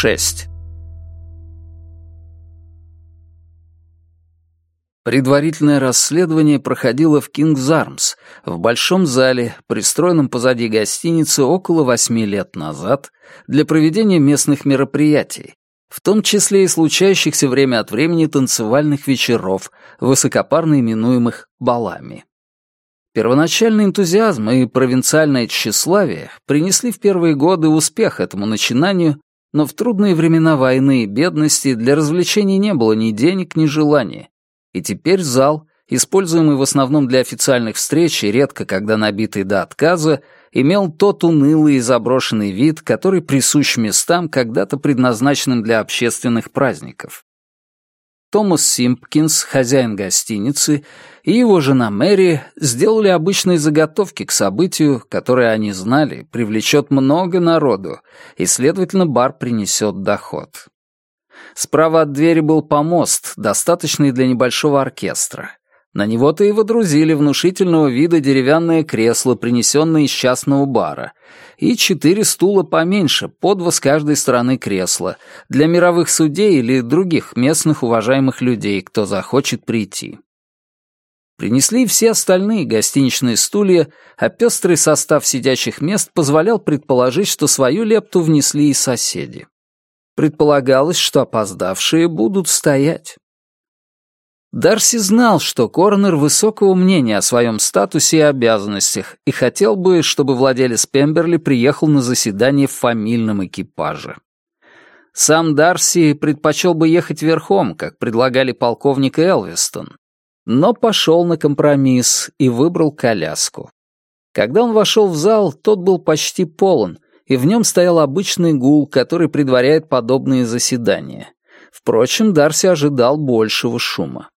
шесть. Предварительное расследование проходило в Кингс Армс, в большом зале, пристроенном позади гостиницы около восьми лет назад, для проведения местных мероприятий, в том числе и случающихся время от времени танцевальных вечеров, высокопарно именуемых балами. Первоначальный энтузиазм и провинциальное тщеславие принесли в первые годы успех этому начинанию, но в трудные времена войны и бедности для развлечений не было ни денег, ни желания. И теперь зал, используемый в основном для официальных встреч и редко когда набитый до отказа, имел тот унылый и заброшенный вид, который присущ местам, когда-то предназначенным для общественных праздников. Томас Симпкинс, хозяин гостиницы, и его жена Мэри сделали обычные заготовки к событию, которое они знали, привлечет много народу, и, следовательно, бар принесет доход. Справа от двери был помост, достаточный для небольшого оркестра. На него-то и водрузили внушительного вида деревянное кресло, принесенное из частного бара, и четыре стула поменьше, по два с каждой стороны кресла, для мировых судей или других местных уважаемых людей, кто захочет прийти. Принесли все остальные гостиничные стулья, а пестрый состав сидящих мест позволял предположить, что свою лепту внесли и соседи. Предполагалось, что опоздавшие будут стоять. Дарси знал, что Корнер высокого мнения о своем статусе и обязанностях и хотел бы, чтобы владелец Пемберли приехал на заседание в фамильном экипаже. Сам Дарси предпочел бы ехать верхом, как предлагали полковник и Элвистон, но пошел на компромисс и выбрал коляску. Когда он вошел в зал, тот был почти полон, и в нем стоял обычный гул, который предваряет подобные заседания. Впрочем, Дарси ожидал большего шума.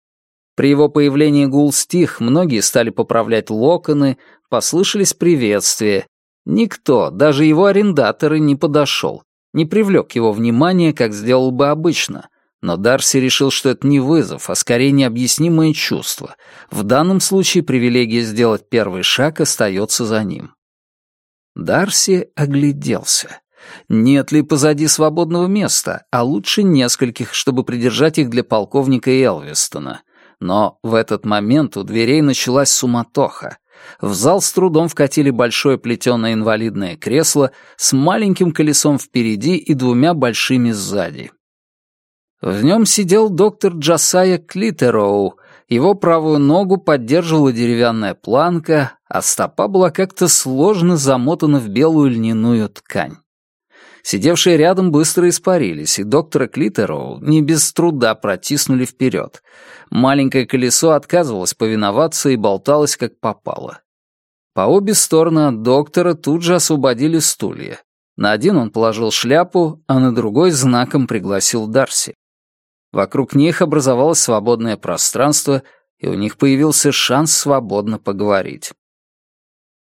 При его появлении гул стих, многие стали поправлять локоны, послышались приветствия. Никто, даже его арендаторы, не подошел, не привлек его внимания, как сделал бы обычно. Но Дарси решил, что это не вызов, а скорее необъяснимое чувство. В данном случае привилегия сделать первый шаг остается за ним. Дарси огляделся. Нет ли позади свободного места, а лучше нескольких, чтобы придержать их для полковника Элвистона. Но в этот момент у дверей началась суматоха. В зал с трудом вкатили большое плетеное инвалидное кресло с маленьким колесом впереди и двумя большими сзади. В нем сидел доктор Джасая Клитероу. Его правую ногу поддерживала деревянная планка, а стопа была как-то сложно замотана в белую льняную ткань. Сидевшие рядом быстро испарились, и доктора Клитероу не без труда протиснули вперед. Маленькое колесо отказывалось повиноваться и болталось как попало. По обе стороны от доктора тут же освободили стулья. На один он положил шляпу, а на другой знаком пригласил Дарси. Вокруг них образовалось свободное пространство, и у них появился шанс свободно поговорить.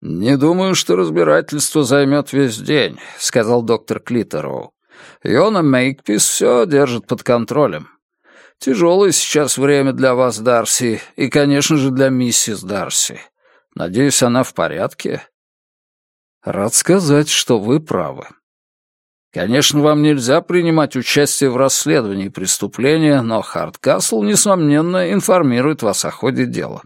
«Не думаю, что разбирательство займет весь день», — сказал доктор Клитероу. «Йона Мейкпис все держит под контролем. Тяжелое сейчас время для вас, Дарси, и, конечно же, для миссис Дарси. Надеюсь, она в порядке?» «Рад сказать, что вы правы», Конечно, вам нельзя принимать участие в расследовании преступления, но Харткасл несомненно, информирует вас о ходе дела.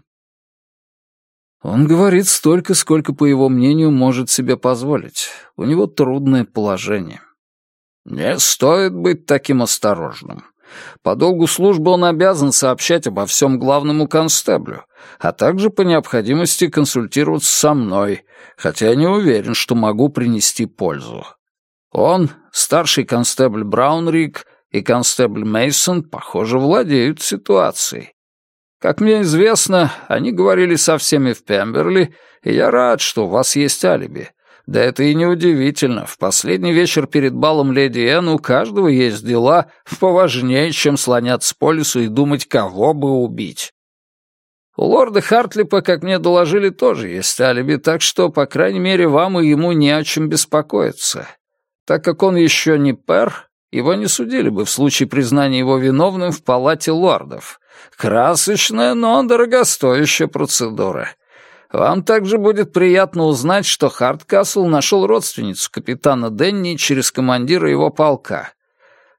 Он говорит столько, сколько, по его мнению, может себе позволить. У него трудное положение. Не стоит быть таким осторожным. По долгу службы он обязан сообщать обо всем главному констеблю, а также по необходимости консультироваться со мной, хотя я не уверен, что могу принести пользу. Он, старший констебль Браунрик и констебль Мейсон, похоже, владеют ситуацией. Как мне известно, они говорили со всеми в Пемберли, и я рад, что у вас есть алиби. Да это и неудивительно. В последний вечер перед балом леди Энн у каждого есть дела поважнее, чем слоняться по лесу и думать, кого бы убить. У лорда Хартлипа, как мне доложили, тоже есть алиби, так что, по крайней мере, вам и ему не о чем беспокоиться. Так как он еще не пер, его не судили бы в случае признания его виновным в палате лордов. Красочная, но дорогостоящая процедура. Вам также будет приятно узнать, что Харткасл нашел родственницу капитана Денни через командира его полка.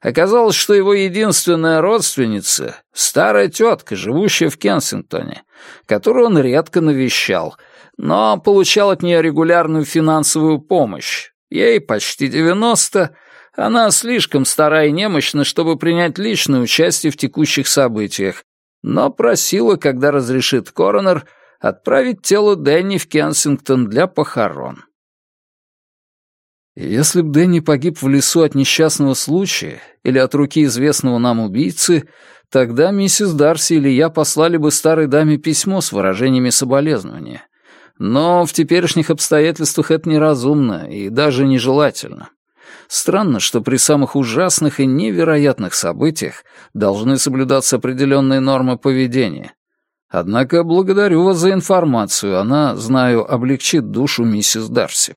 Оказалось, что его единственная родственница — старая тетка, живущая в Кенсингтоне, которую он редко навещал, но получал от нее регулярную финансовую помощь. Ей почти девяносто — она слишком стара и немощна, чтобы принять личное участие в текущих событиях, но просила, когда разрешит коронер, отправить тело Дэнни в Кенсингтон для похорон. Если б Дэнни погиб в лесу от несчастного случая или от руки известного нам убийцы, тогда миссис Дарси или я послали бы старой даме письмо с выражениями соболезнования. Но в теперешних обстоятельствах это неразумно и даже нежелательно. Странно, что при самых ужасных и невероятных событиях должны соблюдаться определенные нормы поведения. Однако благодарю вас за информацию, она, знаю, облегчит душу миссис Дарси.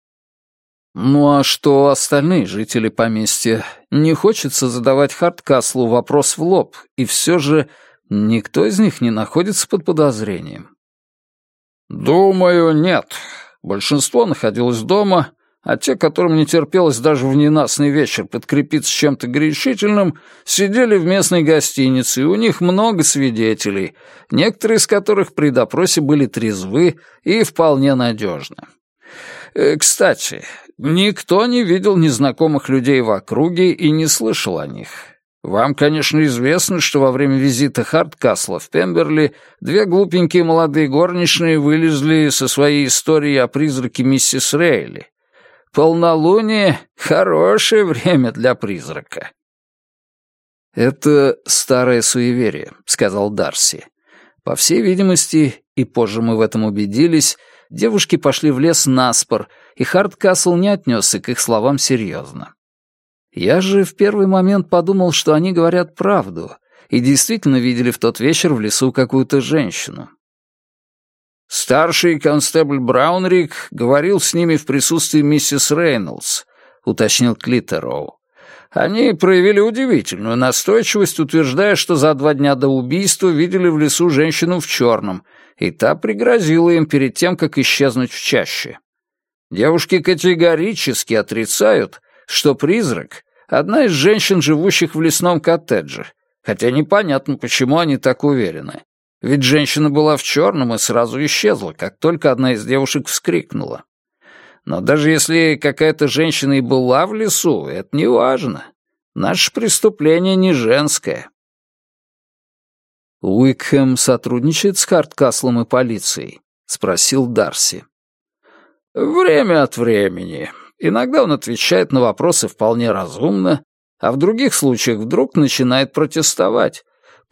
Ну а что остальные жители поместья? Не хочется задавать Харткаслу вопрос в лоб, и все же никто из них не находится под подозрением. Думаю, нет. Большинство находилось дома, а те, которым не терпелось даже в ненастный вечер подкрепиться чем-то грешительным, сидели в местной гостинице, и у них много свидетелей, некоторые из которых при допросе были трезвы и вполне надежны. Э, кстати, никто не видел незнакомых людей в округе и не слышал о них. Вам, конечно, известно, что во время визита Харткасла в Пемберли две глупенькие молодые горничные вылезли со своей историей о призраке миссис Рейли полнолуние — хорошее время для призрака». «Это старое суеверие», — сказал Дарси. По всей видимости, и позже мы в этом убедились, девушки пошли в лес на спор, и Хардкасл не отнесся к их словам серьезно. Я же в первый момент подумал, что они говорят правду, и действительно видели в тот вечер в лесу какую-то женщину. Старший констебль Браунрик говорил с ними в присутствии миссис Рейнольдс, уточнил Клиттероу. Они проявили удивительную настойчивость, утверждая, что за два дня до убийства видели в лесу женщину в черном, и та пригрозила им перед тем, как исчезнуть в чаще. Девушки категорически отрицают, что призрак — одна из женщин, живущих в лесном коттедже, хотя непонятно, почему они так уверены. Ведь женщина была в черном и сразу исчезла, как только одна из девушек вскрикнула. Но даже если какая-то женщина и была в лесу, это не важно. Наше преступление не женское. «Уикхэм сотрудничает с Харткаслом и полицией?» — спросил Дарси. «Время от времени. Иногда он отвечает на вопросы вполне разумно, а в других случаях вдруг начинает протестовать,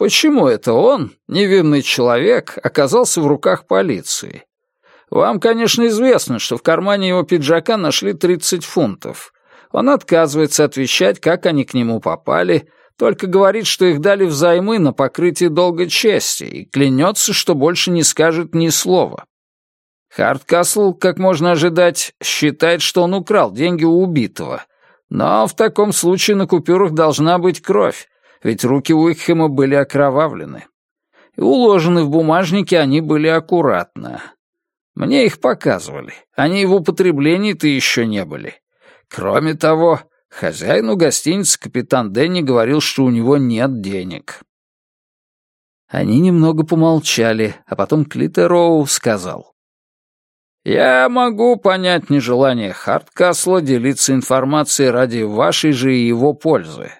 Почему это он, невинный человек, оказался в руках полиции? Вам, конечно, известно, что в кармане его пиджака нашли 30 фунтов. Он отказывается отвечать, как они к нему попали, только говорит, что их дали взаймы на покрытие долга чести и клянется, что больше не скажет ни слова. Хардкасл, как можно ожидать, считает, что он украл деньги у убитого. Но в таком случае на купюрах должна быть кровь, ведь руки у Уикхема были окровавлены. И уложены в бумажнике они были аккуратно. Мне их показывали, они в употреблении-то еще не были. Кроме того, хозяину гостиницы капитан Дэнни говорил, что у него нет денег. Они немного помолчали, а потом Клитероу сказал. «Я могу понять нежелание Харткасла делиться информацией ради вашей же и его пользы,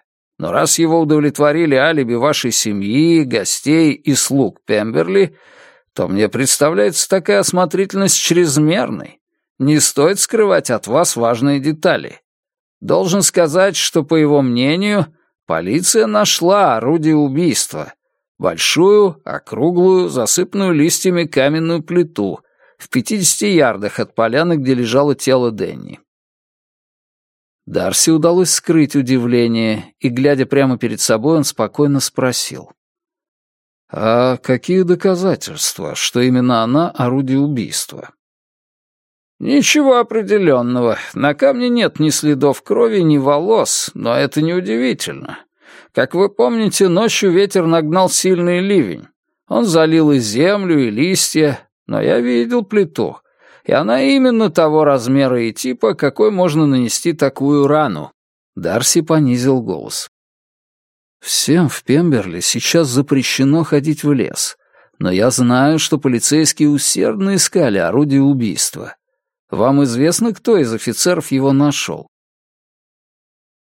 но раз его удовлетворили алиби вашей семьи, гостей и слуг Пемберли, то мне представляется такая осмотрительность чрезмерной. Не стоит скрывать от вас важные детали. Должен сказать, что, по его мнению, полиция нашла орудие убийства. Большую, округлую, засыпанную листьями каменную плиту в 50 ярдах от поляны, где лежало тело Денни. Дарси удалось скрыть удивление, и, глядя прямо перед собой, он спокойно спросил. «А какие доказательства, что именно она орудие убийства?» «Ничего определенного. На камне нет ни следов крови, ни волос, но это неудивительно. Как вы помните, ночью ветер нагнал сильный ливень. Он залил и землю, и листья, но я видел плиту. И она именно того размера и типа, какой можно нанести такую рану. Дарси понизил голос. Всем в Пемберли сейчас запрещено ходить в лес. Но я знаю, что полицейские усердно искали орудие убийства. Вам известно, кто из офицеров его нашел?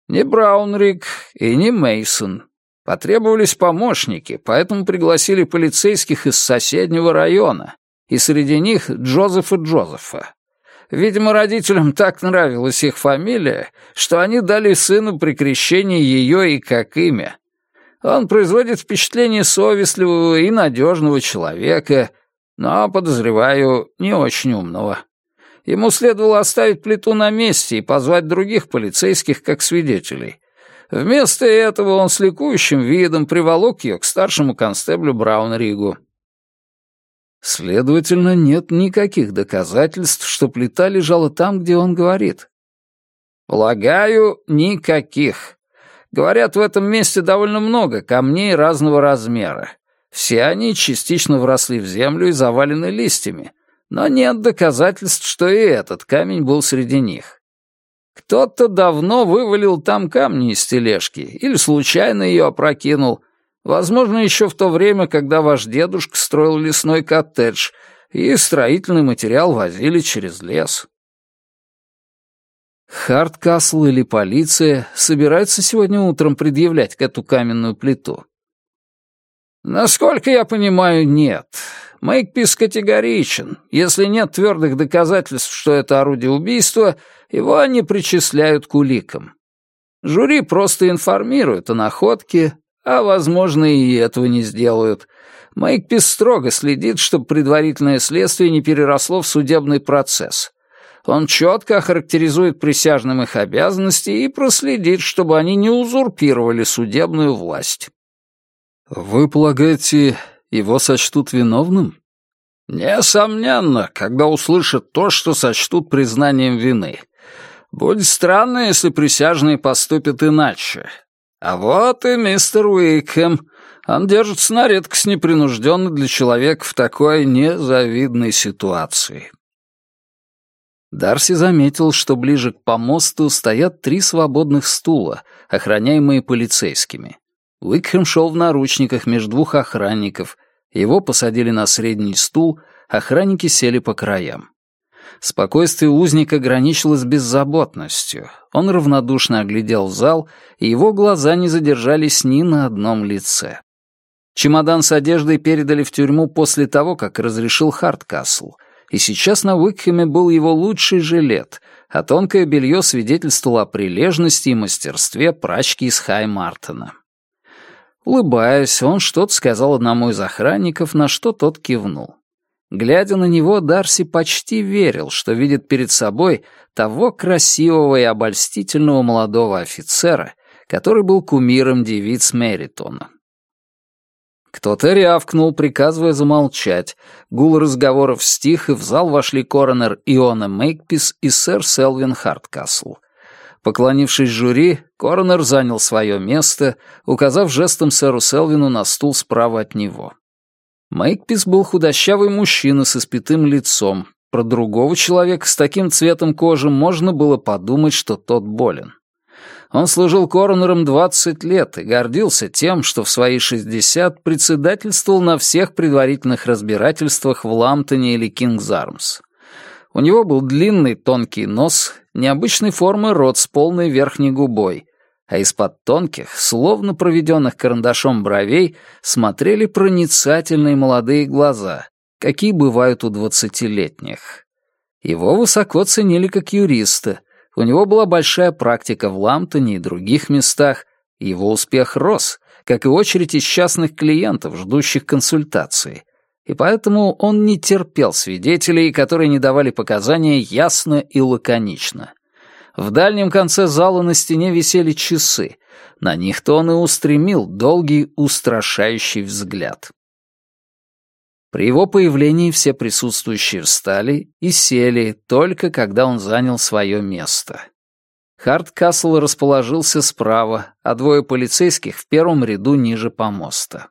Не Браунрик и не Мейсон. Потребовались помощники, поэтому пригласили полицейских из соседнего района и среди них Джозеф и Джозефа. Видимо, родителям так нравилась их фамилия, что они дали сыну при крещении ее и как имя. Он производит впечатление совестливого и надежного человека, но, подозреваю, не очень умного. Ему следовало оставить плиту на месте и позвать других полицейских как свидетелей. Вместо этого он с ликующим видом приволок ее к старшему констеблю Браунригу. Следовательно, нет никаких доказательств, что плита лежала там, где он говорит. Полагаю, никаких. Говорят, в этом месте довольно много камней разного размера. Все они частично вросли в землю и завалены листьями, но нет доказательств, что и этот камень был среди них. Кто-то давно вывалил там камни из тележки или случайно ее опрокинул, Возможно, еще в то время, когда ваш дедушка строил лесной коттедж, и строительный материал возили через лес. Хардкасл или полиция собираются сегодня утром предъявлять к эту каменную плиту? Насколько я понимаю, нет. Мэйкпис категоричен. Если нет твердых доказательств, что это орудие убийства, его не причисляют к уликам. Жюри просто информирует о находке, а, возможно, и этого не сделают. Майк Пис строго следит, чтобы предварительное следствие не переросло в судебный процесс. Он четко охарактеризует присяжным их обязанности и проследит, чтобы они не узурпировали судебную власть. «Вы полагаете, его сочтут виновным?» «Несомненно, когда услышат то, что сочтут признанием вины. Будет странно, если присяжные поступят иначе. А вот и мистер Уикхэм. Он держится на редкость непринужденно для человека в такой незавидной ситуации. Дарси заметил, что ближе к помосту стоят три свободных стула, охраняемые полицейскими. Уикхэм шел в наручниках между двух охранников. Его посадили на средний стул, охранники сели по краям. Спокойствие узника граничило беззаботностью. Он равнодушно оглядел зал, и его глаза не задержались ни на одном лице. Чемодан с одеждой передали в тюрьму после того, как разрешил Харткасл, и сейчас на Уикхеме был его лучший жилет, а тонкое белье свидетельствовало о прилежности и мастерстве прачки из Хай-Мартена. Улыбаясь, он что-то сказал одному из охранников, на что тот кивнул. Глядя на него, Дарси почти верил, что видит перед собой того красивого и обольстительного молодого офицера, который был кумиром девиц Меритона. Кто-то рявкнул, приказывая замолчать. Гул разговоров стих, и в зал вошли коронер Иона Мейкпис и сэр Селвин Харткасл. Поклонившись жюри, коронер занял свое место, указав жестом сэру Селвину на стул справа от него. Майк Пис был худощавый мужчина с испятым лицом. Про другого человека с таким цветом кожи можно было подумать, что тот болен. Он служил коронером 20 лет и гордился тем, что в свои 60 председательствовал на всех предварительных разбирательствах в Ламптоне или Кингзармс. У него был длинный тонкий нос, необычной формы рот с полной верхней губой, а из-под тонких, словно проведенных карандашом бровей, смотрели проницательные молодые глаза, какие бывают у двадцатилетних. Его высоко ценили как юриста, у него была большая практика в Ламптоне и других местах, его успех рос, как и очередь из частных клиентов, ждущих консультации, и поэтому он не терпел свидетелей, которые не давали показания ясно и лаконично. В дальнем конце зала на стене висели часы. На них-то он и устремил долгий, устрашающий взгляд. При его появлении все присутствующие встали и сели, только когда он занял свое место. Хардкасл расположился справа, а двое полицейских в первом ряду ниже помоста.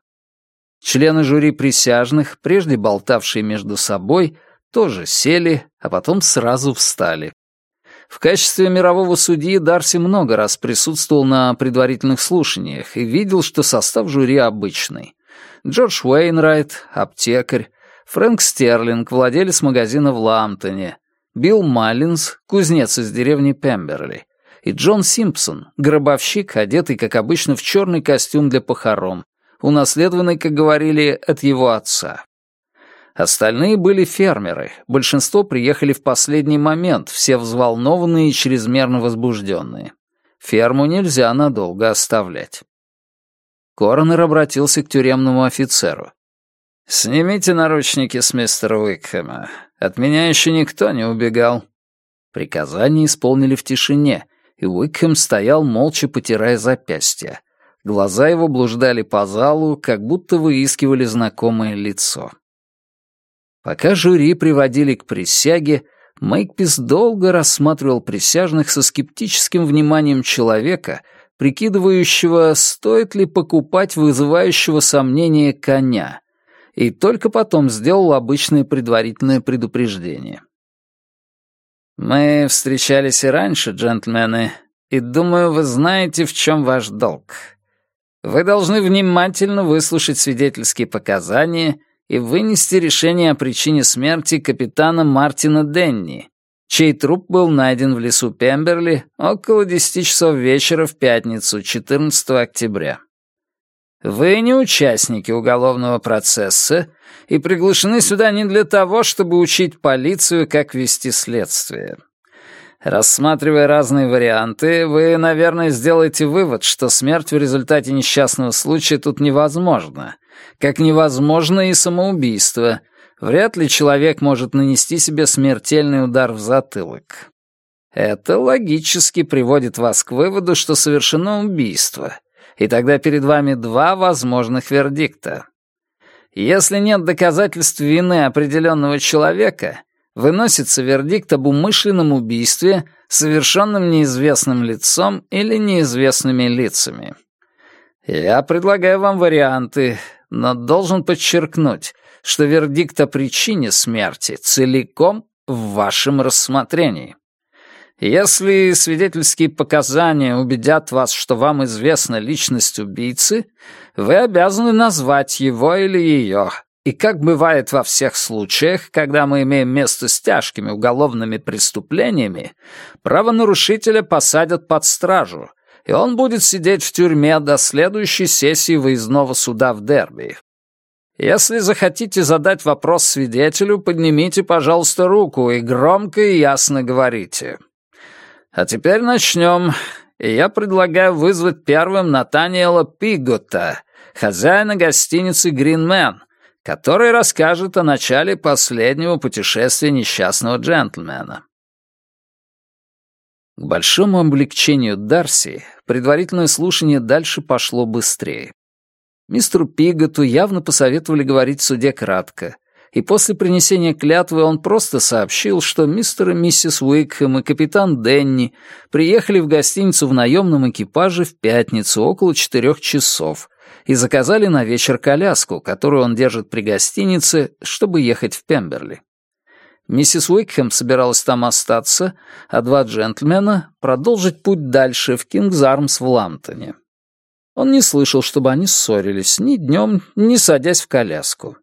Члены жюри присяжных, прежде болтавшие между собой, тоже сели, а потом сразу встали. В качестве мирового судьи Дарси много раз присутствовал на предварительных слушаниях и видел, что состав жюри обычный. Джордж Уэйнрайт, аптекарь, Фрэнк Стерлинг, владелец магазина в Ламптоне, Билл Маллинс, кузнец из деревни Пемберли, и Джон Симпсон, гробовщик, одетый, как обычно, в черный костюм для похорон, унаследованный, как говорили, от его отца. Остальные были фермеры. Большинство приехали в последний момент, все взволнованные и чрезмерно возбужденные. Ферму нельзя надолго оставлять. Коронер обратился к тюремному офицеру. «Снимите наручники с мистера Уикхэма. От меня еще никто не убегал». Приказание исполнили в тишине, и Уикхэм стоял, молча потирая запястья. Глаза его блуждали по залу, как будто выискивали знакомое лицо. Пока жюри приводили к присяге, Мэйкпис долго рассматривал присяжных со скептическим вниманием человека, прикидывающего, стоит ли покупать вызывающего сомнение коня, и только потом сделал обычное предварительное предупреждение. «Мы встречались и раньше, джентльмены, и, думаю, вы знаете, в чем ваш долг. Вы должны внимательно выслушать свидетельские показания и вынести решение о причине смерти капитана Мартина Денни, чей труп был найден в лесу Пемберли около 10 часов вечера в пятницу, 14 октября. Вы не участники уголовного процесса и приглашены сюда не для того, чтобы учить полицию, как вести следствие. Рассматривая разные варианты, вы, наверное, сделаете вывод, что смерть в результате несчастного случая тут невозможна — как невозможно и самоубийство. Вряд ли человек может нанести себе смертельный удар в затылок. Это логически приводит вас к выводу, что совершено убийство. И тогда перед вами два возможных вердикта. Если нет доказательств вины определенного человека, выносится вердикт об умышленном убийстве, совершенном неизвестным лицом или неизвестными лицами. Я предлагаю вам варианты, но должен подчеркнуть, что вердикт о причине смерти целиком в вашем рассмотрении. Если свидетельские показания убедят вас, что вам известна личность убийцы, вы обязаны назвать его или ее. И как бывает во всех случаях, когда мы имеем место с тяжкими уголовными преступлениями, правонарушителя посадят под стражу, и он будет сидеть в тюрьме до следующей сессии выездного суда в Дерби. Если захотите задать вопрос свидетелю, поднимите, пожалуйста, руку и громко и ясно говорите. А теперь начнем. И я предлагаю вызвать первым Натаниэла Пигота, хозяина гостиницы «Гринмен», который расскажет о начале последнего путешествия несчастного джентльмена. К большому облегчению Дарси предварительное слушание дальше пошло быстрее. Мистеру Пиготу явно посоветовали говорить в суде кратко, и после принесения клятвы он просто сообщил, что мистер и миссис Уикхэм и капитан Денни приехали в гостиницу в наемном экипаже в пятницу около четырех часов и заказали на вечер коляску, которую он держит при гостинице, чтобы ехать в Пемберли. Миссис Уикхэм собиралась там остаться, а два джентльмена — продолжить путь дальше в Кингзармс в Ламптоне. Он не слышал, чтобы они ссорились ни днем, ни садясь в коляску.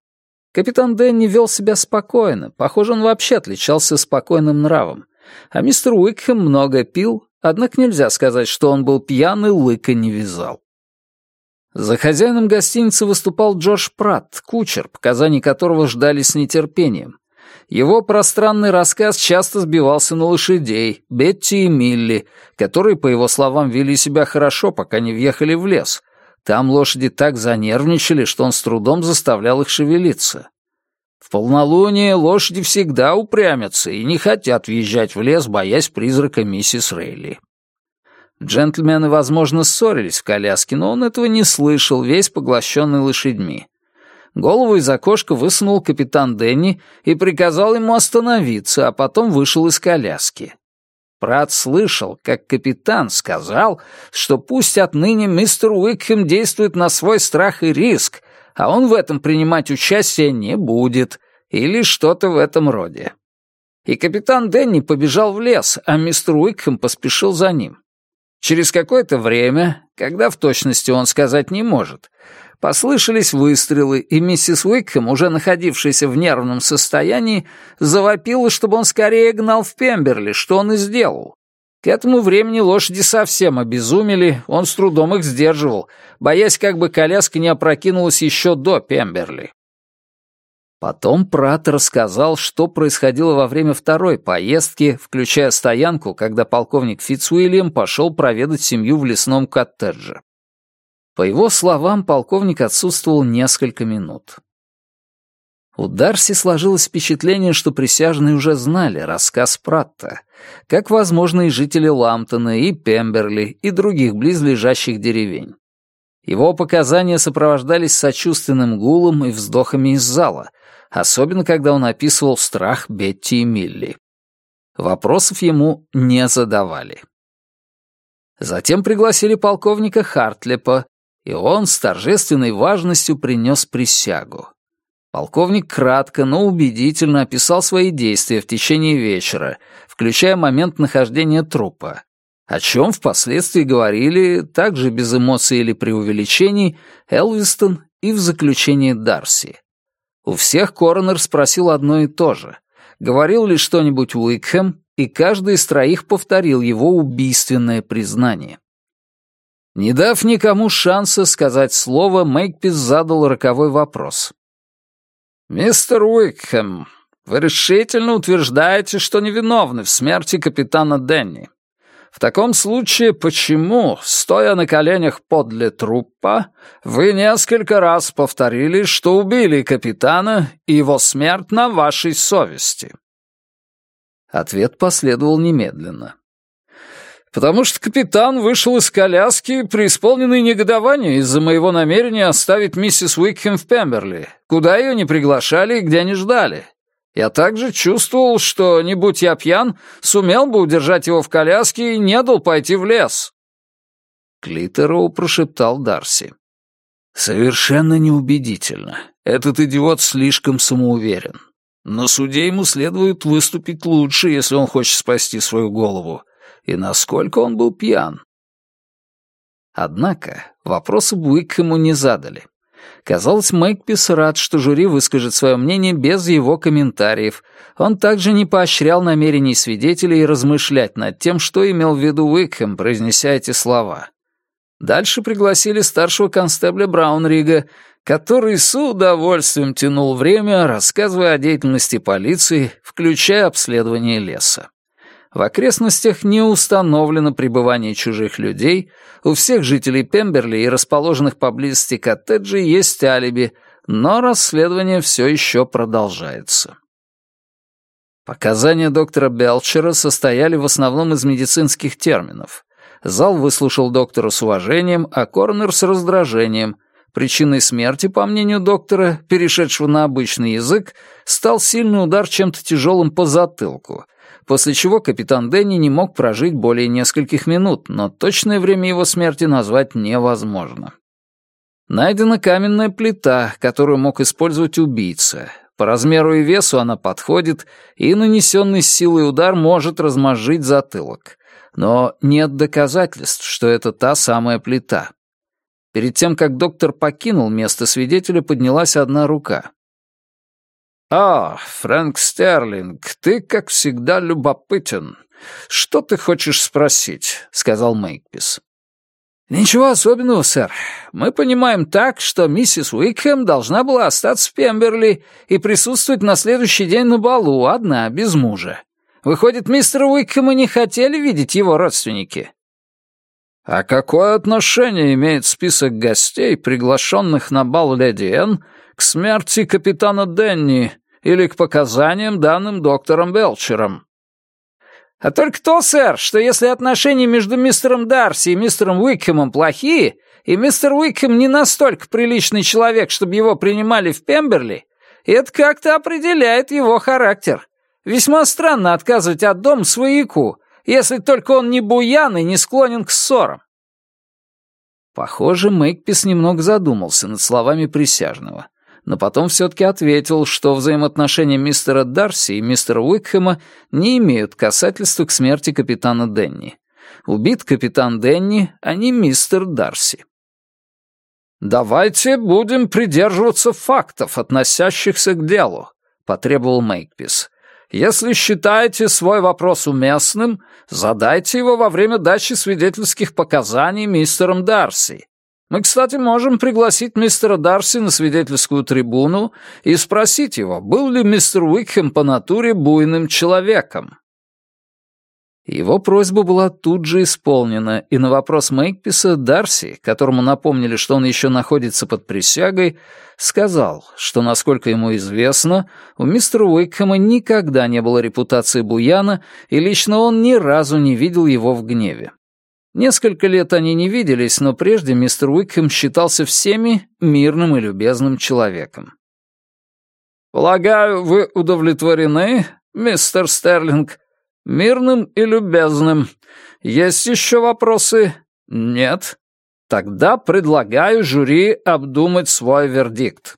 Капитан Дэнни вел себя спокойно, похоже, он вообще отличался спокойным нравом. А мистер Уикхэм много пил, однако нельзя сказать, что он был пьяный и лыка не вязал. За хозяином гостиницы выступал Джордж Пратт, кучер, показаний которого ждали с нетерпением. Его пространный рассказ часто сбивался на лошадей, Бетти и Милли, которые, по его словам, вели себя хорошо, пока не въехали в лес. Там лошади так занервничали, что он с трудом заставлял их шевелиться. В полнолуние лошади всегда упрямятся и не хотят въезжать в лес, боясь призрака миссис Рейли. Джентльмены, возможно, ссорились в коляске, но он этого не слышал, весь поглощенный лошадьми. Голову из окошка высунул капитан Дэнни и приказал ему остановиться, а потом вышел из коляски. Прат слышал, как капитан сказал, что пусть отныне мистер Уикхэм действует на свой страх и риск, а он в этом принимать участие не будет, или что-то в этом роде. И капитан Дэнни побежал в лес, а мистер Уикхэм поспешил за ним. Через какое-то время, когда в точности он сказать не может, послышались выстрелы, и миссис Уикхэм, уже находившаяся в нервном состоянии, завопила, чтобы он скорее гнал в Пемберли, что он и сделал. К этому времени лошади совсем обезумели, он с трудом их сдерживал, боясь, как бы коляска не опрокинулась еще до Пемберли. Потом Прат рассказал, что происходило во время второй поездки, включая стоянку, когда полковник Фицуильям пошел проведать семью в лесном коттедже. По его словам, полковник отсутствовал несколько минут. У Дарси сложилось впечатление, что присяжные уже знали рассказ Пратта, как, возможно, и жители Ламптона, и Пемберли, и других близлежащих деревень. Его показания сопровождались сочувственным гулом и вздохами из зала, особенно когда он описывал страх Бетти и Милли. Вопросов ему не задавали. Затем пригласили полковника Хартлепа, и он с торжественной важностью принес присягу. Полковник кратко, но убедительно описал свои действия в течение вечера, включая момент нахождения трупа, о чем впоследствии говорили, также без эмоций или преувеличений, Элвистон и в заключении Дарси. У всех коронер спросил одно и то же. Говорил ли что-нибудь Уикхэм, и каждый из троих повторил его убийственное признание. Не дав никому шанса сказать слово, Мэгпис задал роковой вопрос. «Мистер Уикхэм, вы решительно утверждаете, что невиновны в смерти капитана Денни. В таком случае, почему, стоя на коленях подле трупа, вы несколько раз повторили, что убили капитана, и его смерть на вашей совести?» Ответ последовал немедленно потому что капитан вышел из коляски, преисполненный негодования из-за моего намерения оставить миссис Уикхем в Пемберли, куда ее не приглашали и где не ждали. Я также чувствовал, что, не будь я пьян, сумел бы удержать его в коляске и не дал пойти в лес». Клитероу прошептал Дарси. «Совершенно неубедительно. Этот идиот слишком самоуверен. Но суде ему следует выступить лучше, если он хочет спасти свою голову и насколько он был пьян. Однако вопросы Буикхэму не задали. Казалось, Мэгпис рад, что жюри выскажет свое мнение без его комментариев. Он также не поощрял намерений свидетелей размышлять над тем, что имел в виду Уикхэм, произнеся эти слова. Дальше пригласили старшего констебля Браунрига, который с удовольствием тянул время, рассказывая о деятельности полиции, включая обследование леса. В окрестностях не установлено пребывание чужих людей, у всех жителей Пемберли и расположенных поблизости коттеджей есть алиби, но расследование все еще продолжается. Показания доктора Белчера состояли в основном из медицинских терминов. Зал выслушал доктора с уважением, а Корнер с раздражением, Причиной смерти, по мнению доктора, перешедшего на обычный язык, стал сильный удар чем-то тяжелым по затылку, после чего капитан Дэнни не мог прожить более нескольких минут, но точное время его смерти назвать невозможно. Найдена каменная плита, которую мог использовать убийца. По размеру и весу она подходит, и нанесенный с силой удар может размозжить затылок. Но нет доказательств, что это та самая плита. Перед тем, как доктор покинул место свидетеля, поднялась одна рука. «А, Фрэнк Стерлинг, ты, как всегда, любопытен. Что ты хочешь спросить?» — сказал Мейкпис. «Ничего особенного, сэр. Мы понимаем так, что миссис Уикхэм должна была остаться в Пемберли и присутствовать на следующий день на балу, одна, без мужа. Выходит, мистера Уикхэма не хотели видеть его родственники?» «А какое отношение имеет список гостей, приглашенных на бал Леди Энн, к смерти капитана Денни или к показаниям, данным доктором Белчером?» «А только то, сэр, что если отношения между мистером Дарси и мистером Уикхэмом плохие, и мистер Уикхэм не настолько приличный человек, чтобы его принимали в Пемберли, это как-то определяет его характер. Весьма странно отказывать от дома свояку, если только он не буян и не склонен к ссорам. Похоже, Мэйкпис немного задумался над словами присяжного, но потом все-таки ответил, что взаимоотношения мистера Дарси и мистера Уикхэма не имеют касательства к смерти капитана Денни. Убит капитан Денни, а не мистер Дарси. «Давайте будем придерживаться фактов, относящихся к делу», — потребовал Мэйкпис. Если считаете свой вопрос уместным, задайте его во время дачи свидетельских показаний мистером Дарси. Мы, кстати, можем пригласить мистера Дарси на свидетельскую трибуну и спросить его, был ли мистер Уикхэм по натуре буйным человеком. Его просьба была тут же исполнена, и на вопрос Мейкписа Дарси, которому напомнили, что он еще находится под присягой, сказал, что, насколько ему известно, у мистера Уикхэма никогда не было репутации Буяна, и лично он ни разу не видел его в гневе. Несколько лет они не виделись, но прежде мистер Уикхэм считался всеми мирным и любезным человеком. «Полагаю, вы удовлетворены, мистер Стерлинг?» Мирным и любезным. Есть еще вопросы? Нет? Тогда предлагаю жюри обдумать свой вердикт.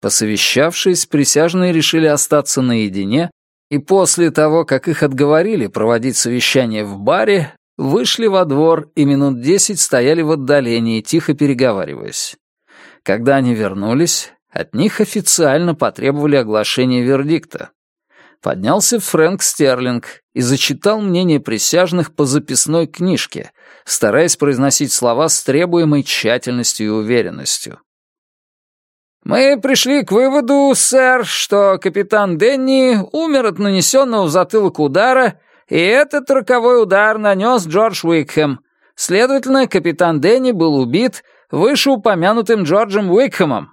Посовещавшись, присяжные решили остаться наедине, и после того, как их отговорили проводить совещание в баре, вышли во двор и минут десять стояли в отдалении, тихо переговариваясь. Когда они вернулись, от них официально потребовали оглашения вердикта поднялся Фрэнк Стерлинг и зачитал мнение присяжных по записной книжке, стараясь произносить слова с требуемой тщательностью и уверенностью. «Мы пришли к выводу, сэр, что капитан Денни умер от нанесенного в затылок удара, и этот роковой удар нанес Джордж Уикхэм. Следовательно, капитан Денни был убит вышеупомянутым Джорджем Уикхэмом,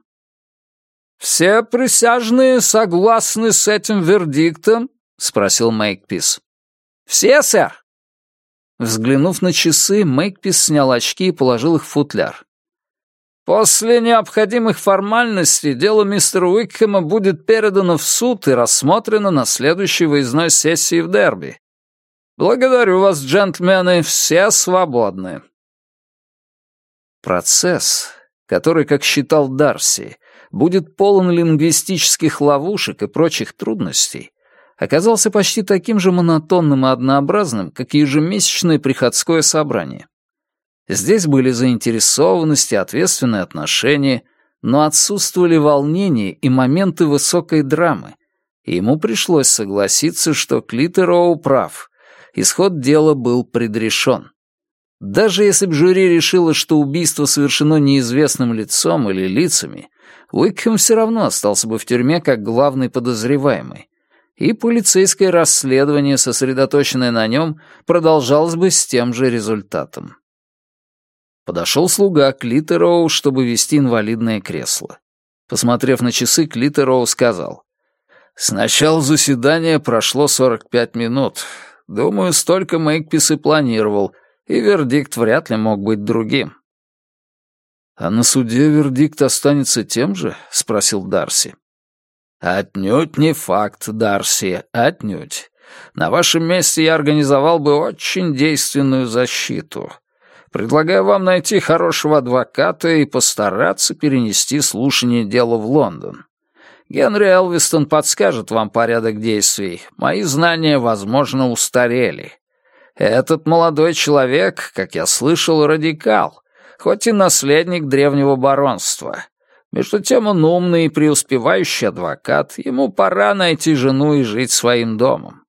«Все присяжные согласны с этим вердиктом?» — спросил Мэйкпис. «Все, сэр!» Взглянув на часы, Мэйкпис снял очки и положил их в футляр. «После необходимых формальностей дело мистера Уикхэма будет передано в суд и рассмотрено на следующей выездной сессии в Дерби. Благодарю вас, джентльмены, все свободны». Процесс, который, как считал Дарси, — будет полон лингвистических ловушек и прочих трудностей, оказался почти таким же монотонным и однообразным, как ежемесячное приходское собрание. Здесь были заинтересованности, ответственные отношения, но отсутствовали волнения и моменты высокой драмы, и ему пришлось согласиться, что Клитероу прав, исход дела был предрешен. Даже если б жюри решило, что убийство совершено неизвестным лицом или лицами, Уикхэм все равно остался бы в тюрьме как главный подозреваемый, и полицейское расследование, сосредоточенное на нем, продолжалось бы с тем же результатом. Подошел слуга к Литероу, чтобы вести инвалидное кресло. Посмотрев на часы, Клитероу сказал. «Сначала заседание заседания прошло 45 минут. Думаю, столько Мэйкпис и планировал, и вердикт вряд ли мог быть другим». «А на суде вердикт останется тем же?» — спросил Дарси. «Отнюдь не факт, Дарси, отнюдь. На вашем месте я организовал бы очень действенную защиту. Предлагаю вам найти хорошего адвоката и постараться перенести слушание дела в Лондон. Генри Элвистон подскажет вам порядок действий. Мои знания, возможно, устарели. Этот молодой человек, как я слышал, радикал» хоть и наследник древнего баронства. Между тем он умный и преуспевающий адвокат, ему пора найти жену и жить своим домом.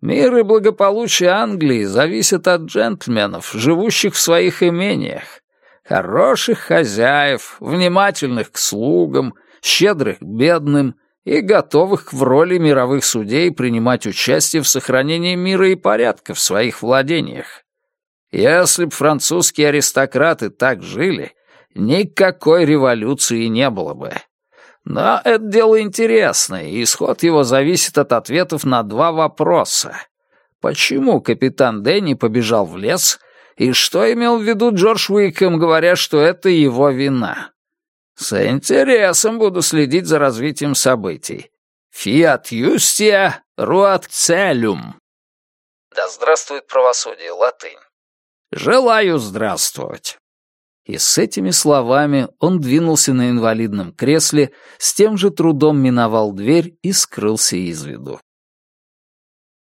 Мир и благополучие Англии зависят от джентльменов, живущих в своих имениях, хороших хозяев, внимательных к слугам, щедрых к бедным и готовых в роли мировых судей принимать участие в сохранении мира и порядка в своих владениях. Если б французские аристократы так жили, никакой революции не было бы. Но это дело интересное, и исход его зависит от ответов на два вопроса. Почему капитан Дэнни побежал в лес, и что имел в виду Джордж Уикхэм, говоря, что это его вина? С интересом буду следить за развитием событий. «Фиат юстия руат целюм». «Да здравствует правосудие» — латынь. «Желаю здравствовать!» И с этими словами он двинулся на инвалидном кресле, с тем же трудом миновал дверь и скрылся из виду.